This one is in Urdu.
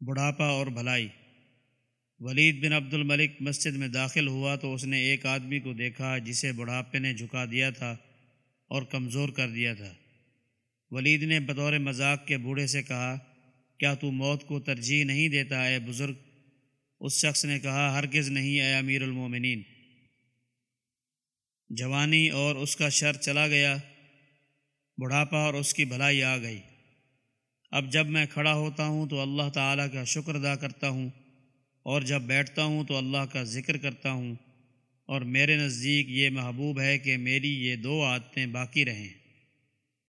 بڑھاپا اور بھلائی۔ ولید بن عبد الملک مسجد میں داخل ہوا تو اس نے ایک آدمی کو دیکھا جسے بڑھاپے نے جھکا دیا تھا اور کمزور کر دیا تھا۔ ولید نے بطور مذاق کے بوڑھے سے کہا، کیا تو موت کو ترجیح نہیں دیتا اے بزرگ؟ اس شخص نے کہا، ہرگز نہیں اے امیر المومنین۔ جوانی اور اس کا شر چلا گیا۔ بڑھاپا اور اس کی بھلائی آ گئی۔ اب جب میں کھڑا ہوتا ہوں تو اللہ تعالیٰ کا شکر ادا کرتا ہوں، اور جب بیٹھتا ہوں تو اللہ کا ذکر کرتا ہوں، اور میرے نزدیک یہ محبوب ہے کہ میری یہ دو عادتیں باقی رہیں۔